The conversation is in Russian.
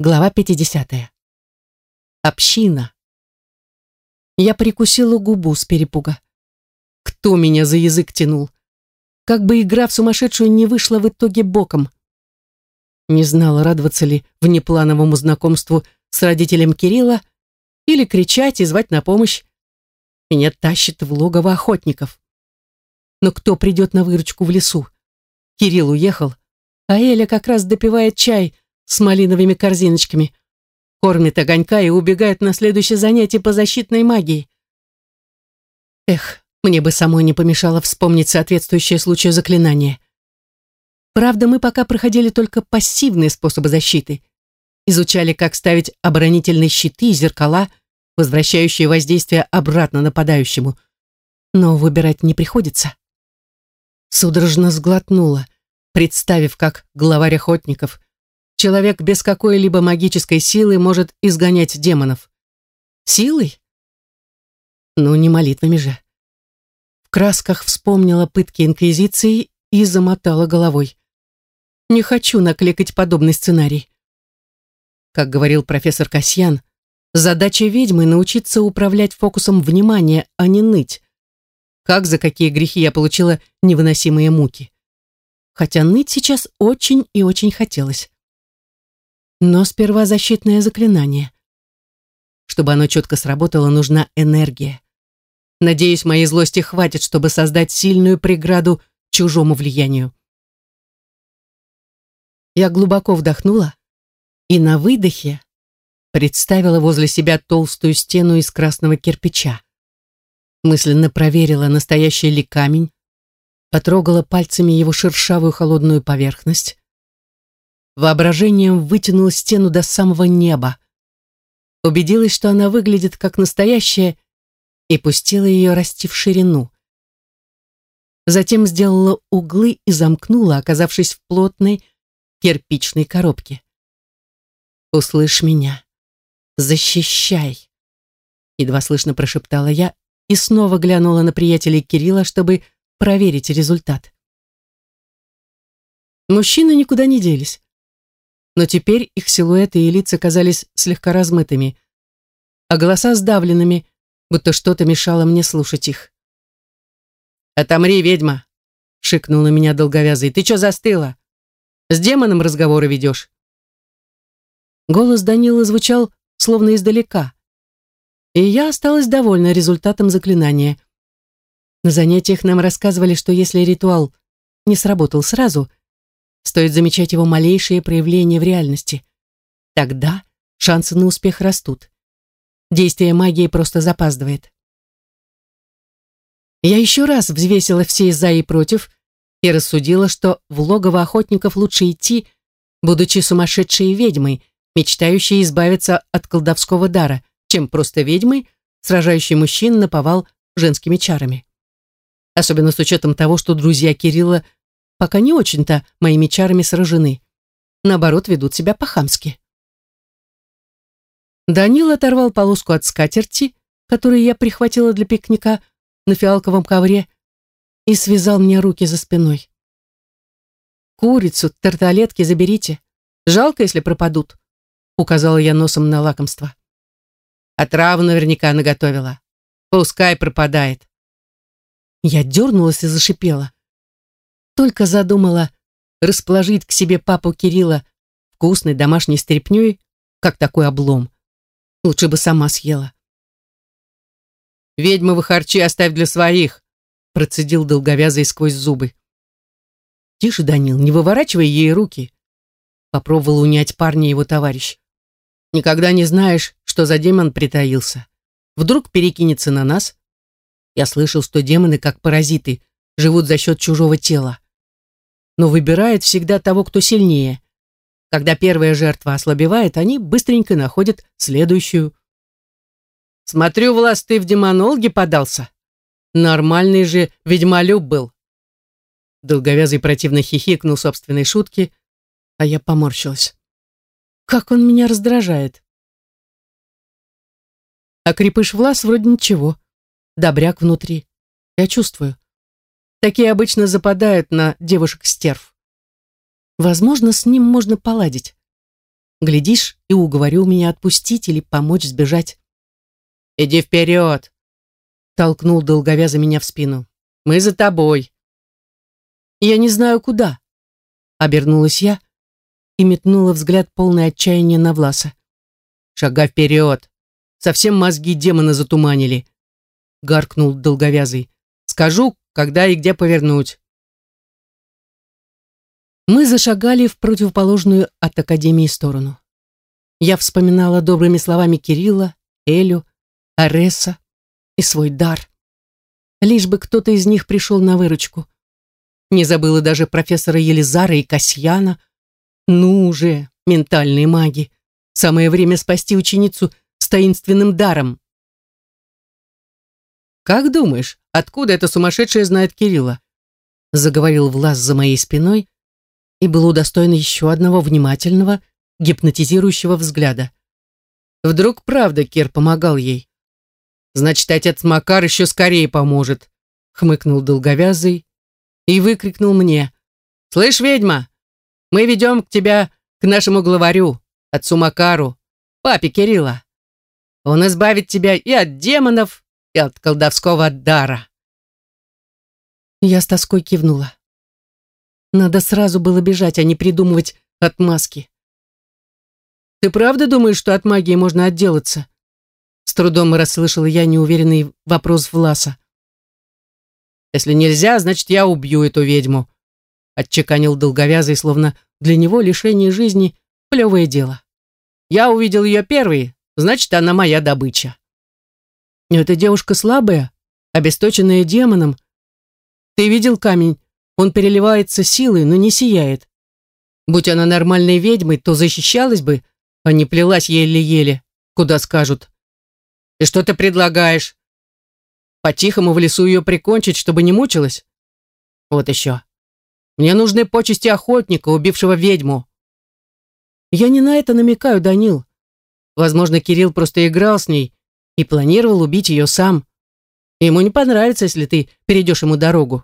Глава 50. Община. Я прикусила губу с перепуга. Кто меня за язык тянул? Как бы игра в сумасшедшую не вышла в итоге боком. Не знала, радоваться ли внеплановому знакомству с родителем Кирилла или кричать и звать на помощь. Меня тащит в логово охотников. Но кто придет на выручку в лесу? Кирилл уехал, а Эля как раз допивает чай – с малиновыми корзиночками, кормит огонька и убегает на следующее занятие по защитной магии. Эх, мне бы самой не помешало вспомнить соответствующее случаю заклинание. Правда, мы пока проходили только пассивные способы защиты. Изучали, как ставить оборонительные щиты и зеркала, возвращающие воздействие обратно нападающему. Но выбирать не приходится. Судорожно сглотнула, представив, как главарь охотников человек без какой-либо магической силы может изгонять демонов. Силой? Ну, не молитвами же. В красках вспомнила пытки Инквизиции и замотала головой. Не хочу накликать подобный сценарий. Как говорил профессор Касьян, задача ведьмы научиться управлять фокусом внимания, а не ныть. Как за какие грехи я получила невыносимые муки. Хотя ныть сейчас очень и очень хотелось. Но сперва защитное заклинание. Чтобы оно четко сработало, нужна энергия. Надеюсь, моей злости хватит, чтобы создать сильную преграду чужому влиянию. Я глубоко вдохнула и на выдохе представила возле себя толстую стену из красного кирпича. Мысленно проверила, настоящий ли камень, потрогала пальцами его шершавую холодную поверхность, Воображением вытянула стену до самого неба. Убедилась, что она выглядит как настоящая, и пустила ее расти в ширину. Затем сделала углы и замкнула, оказавшись в плотной кирпичной коробке. «Услышь меня. Защищай!» Едва слышно прошептала я и снова глянула на приятелей Кирилла, чтобы проверить результат. Мужчины никуда не делись но теперь их силуэты и лица казались слегка размытыми, а голоса сдавленными, будто что-то мешало мне слушать их. «Отомри, ведьма!» — шикнул на меня долговязый. «Ты что застыла? С демоном разговоры ведешь?» Голос Данила звучал словно издалека, и я осталась довольна результатом заклинания. На занятиях нам рассказывали, что если ритуал не сработал сразу — Стоит замечать его малейшие проявления в реальности. Тогда шансы на успех растут. Действие магии просто запаздывает. Я еще раз взвесила все «за» и «против» и рассудила, что в логово охотников лучше идти, будучи сумасшедшей ведьмой, мечтающей избавиться от колдовского дара, чем просто ведьмой, сражающей мужчин на повал женскими чарами. Особенно с учетом того, что друзья Кирилла – пока не очень-то моими чарами сражены. Наоборот, ведут себя по-хамски. Данил оторвал полоску от скатерти, которую я прихватила для пикника на фиалковом ковре, и связал мне руки за спиной. «Курицу, тарталетки заберите. Жалко, если пропадут», — указала я носом на лакомство. «А траву наверняка наготовила. Пускай пропадает». Я дернулась и зашипела. Только задумала расположить к себе папу Кирилла вкусной домашней стряпнёй, как такой облом. Лучше бы сама съела. «Ведьмовы харчи оставь для своих», процедил долговязый сквозь зубы. «Тише, Данил, не выворачивай ей руки», попробовал унять парня его товарищ. «Никогда не знаешь, что за демон притаился. Вдруг перекинется на нас?» Я слышал, что демоны, как паразиты, живут за счет чужого тела но выбирает всегда того, кто сильнее. Когда первая жертва ослабевает, они быстренько находят следующую. «Смотрю, Влас, ты в демонолги подался. Нормальный же ведьмолюб был». Долговязый противно хихикнул собственной шутки, а я поморщилась. «Как он меня раздражает!» А крепыш Влас вроде ничего. Добряк внутри. Я чувствую. Такие обычно западают на девушек-стерв. Возможно, с ним можно поладить. Глядишь, и уговорил меня отпустить или помочь сбежать. «Иди вперед!» Толкнул долговяза меня в спину. «Мы за тобой!» «Я не знаю, куда!» Обернулась я и метнула взгляд полный отчаяния на Власа. «Шагай вперед! Совсем мозги демона затуманили!» Гаркнул долговязый. «Скажу, когда и где повернуть!» Мы зашагали в противоположную от Академии сторону. Я вспоминала добрыми словами Кирилла, Элю, Ареса и свой дар. Лишь бы кто-то из них пришел на выручку. Не забыла даже профессора Елизара и Касьяна. Ну уже, ментальные маги. Самое время спасти ученицу с таинственным даром. «Как думаешь, откуда эта сумасшедшая знает Кирилла?» Заговорил Влас за моей спиной, и был удостоен еще одного внимательного, гипнотизирующего взгляда. Вдруг правда Кир помогал ей? Значит, отец Макар еще скорее поможет, хмыкнул долговязый и выкрикнул мне. «Слышь, ведьма, мы ведем к тебя к нашему главарю, отцу Макару, папе Кирилла. Он избавит тебя и от демонов, и от колдовского дара». Я с тоской кивнула. Надо сразу было бежать, а не придумывать отмазки. «Ты правда думаешь, что от магии можно отделаться?» С трудом расслышала я неуверенный вопрос Власа. «Если нельзя, значит, я убью эту ведьму», отчеканил долговязый, словно для него лишение жизни — плевое дело. «Я увидел ее первой, значит, она моя добыча». «Но эта девушка слабая, обесточенная демоном. Ты видел камень? Он переливается силой, но не сияет. Будь она нормальной ведьмой, то защищалась бы, а не плелась еле-еле, куда скажут. И что ты предлагаешь? По-тихому в лесу ее прикончить, чтобы не мучилась? Вот еще. Мне нужны почести охотника, убившего ведьму. Я не на это намекаю, Данил. Возможно, Кирилл просто играл с ней и планировал убить ее сам. Ему не понравится, если ты перейдешь ему дорогу.